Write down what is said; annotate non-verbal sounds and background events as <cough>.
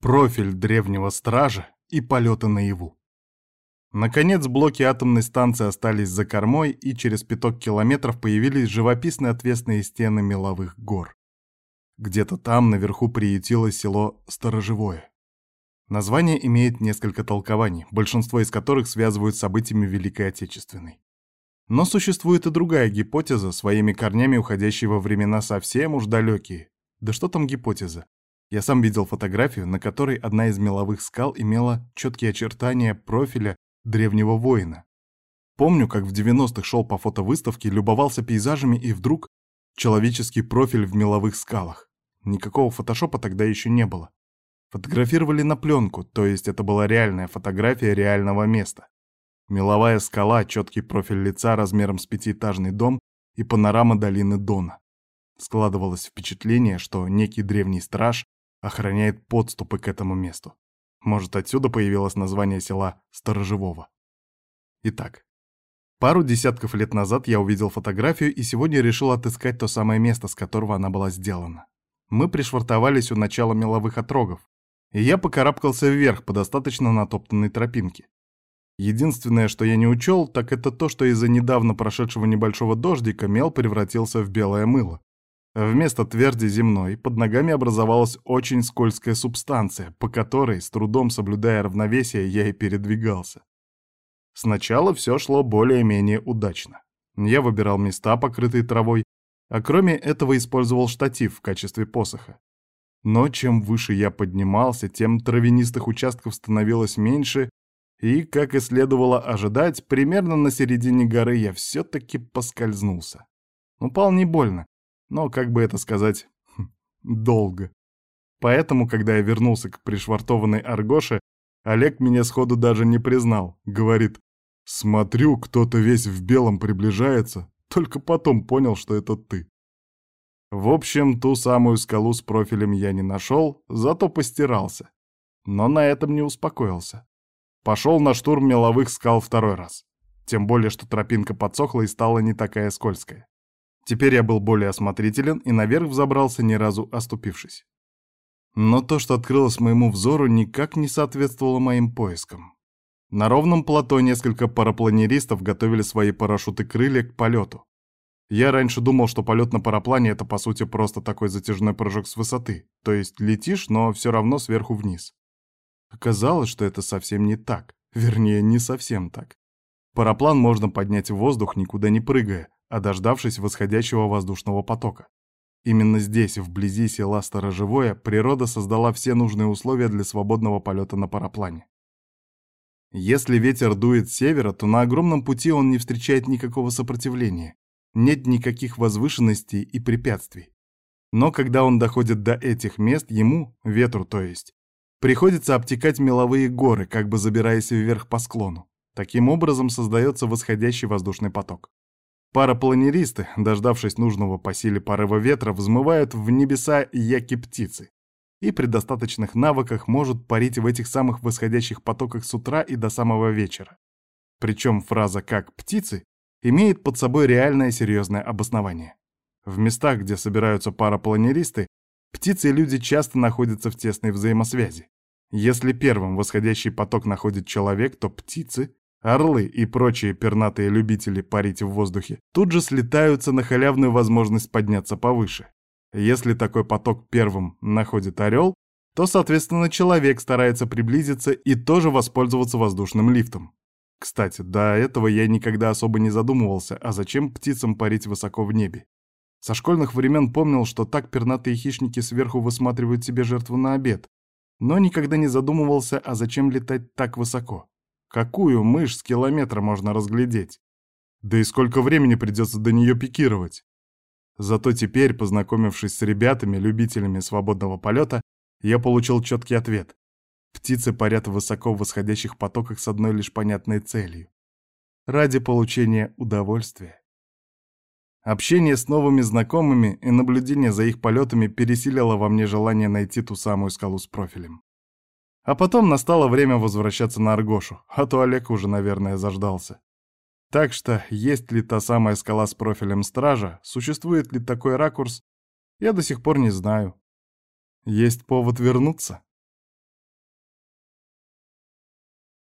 профиль древнего стража и полеты наяву. Наконец, блоки атомной станции остались за кормой, и через пяток километров появились живописные отвесные стены меловых гор. Где-то там наверху приютилось село Сторожевое. Название имеет несколько толкований, большинство из которых связывают с событиями Великой Отечественной. Но существует и другая гипотеза, своими корнями уходящая во времена совсем уж далекие. Да что там гипотеза? Я сам видел фотографию, на которой одна из меловых скал имела четкие очертания профиля древнего воина. Помню, как в 90-х шел по фотовыставке, любовался пейзажами и вдруг человеческий профиль в меловых скалах. Никакого фотошопа тогда еще не было. Фотографировали на пленку, то есть это была реальная фотография реального места. Меловая скала, четкий профиль лица размером с пятиэтажный дом и панорама долины Дона. Складывалось впечатление, что некий древний страж охраняет подступы к этому месту. Может, отсюда появилось название села Сторожевого. Итак, пару десятков лет назад я увидел фотографию и сегодня решил отыскать то самое место, с которого она была сделана. Мы пришвартовались у начала меловых отрогов, и я покарабкался вверх по достаточно натоптанной тропинке. Единственное, что я не учел, так это то, что из-за недавно прошедшего небольшого дождика мел превратился в белое мыло. Вместо тверди земной под ногами образовалась очень скользкая субстанция, по которой, с трудом соблюдая равновесие, я и передвигался. Сначала все шло более-менее удачно. Я выбирал места, покрытые травой, а кроме этого использовал штатив в качестве посоха. Но чем выше я поднимался, тем травянистых участков становилось меньше, и, как и следовало ожидать, примерно на середине горы я все-таки поскользнулся. Упал не больно, но, как бы это сказать, <laughs> долго. Поэтому, когда я вернулся к пришвартованной Аргоше, Олег меня сходу даже не признал. Говорит, смотрю, кто-то весь в белом приближается, только потом понял, что это ты. В общем, ту самую скалу с профилем я не нашел, зато постирался. Но на этом не успокоился. Пошел на штурм меловых скал второй раз. Тем более, что тропинка подсохла и стала не такая скользкая. Теперь я был более осмотрителен и наверх взобрался, ни разу оступившись. Но то, что открылось моему взору, никак не соответствовало моим поискам. На ровном плато несколько парапланеристов готовили свои парашюты-крылья к полету. Я раньше думал, что полет на параплане — это, по сути, просто такой затяжной прыжок с высоты, то есть летишь, но все равно сверху вниз. Оказалось, что это совсем не так, вернее, не совсем так. Параплан можно поднять в воздух, никуда не прыгая, а дождавшись восходящего воздушного потока. Именно здесь, вблизи села Сторожевое, природа создала все нужные условия для свободного полета на параплане. Если ветер дует с севера, то на огромном пути он не встречает никакого сопротивления нет никаких возвышенностей и препятствий. Но когда он доходит до этих мест, ему, ветру то есть, приходится обтекать меловые горы, как бы забираясь вверх по склону. Таким образом создается восходящий воздушный поток. Парапланеристы, дождавшись нужного по силе порыва ветра, взмывают в небеса яки-птицы. И при достаточных навыках может парить в этих самых восходящих потоках с утра и до самого вечера. Причем фраза «как птицы» имеет под собой реальное серьезное обоснование. В местах, где собираются парапланеристы, птицы и люди часто находятся в тесной взаимосвязи. Если первым восходящий поток находит человек, то птицы, орлы и прочие пернатые любители парить в воздухе тут же слетаются на халявную возможность подняться повыше. Если такой поток первым находит орел, то, соответственно, человек старается приблизиться и тоже воспользоваться воздушным лифтом. Кстати, до этого я никогда особо не задумывался, а зачем птицам парить высоко в небе. Со школьных времен помнил, что так пернатые хищники сверху высматривают себе жертву на обед, но никогда не задумывался, а зачем летать так высоко. Какую мышь с километра можно разглядеть? Да и сколько времени придется до нее пикировать? Зато теперь, познакомившись с ребятами, любителями свободного полета, я получил четкий ответ. Птицы парят в высоко восходящих потоках с одной лишь понятной целью — ради получения удовольствия. Общение с новыми знакомыми и наблюдение за их полетами пересилило во мне желание найти ту самую скалу с профилем. А потом настало время возвращаться на Аргошу, а то Олег уже, наверное, заждался. Так что, есть ли та самая скала с профилем стража, существует ли такой ракурс, я до сих пор не знаю. Есть повод вернуться?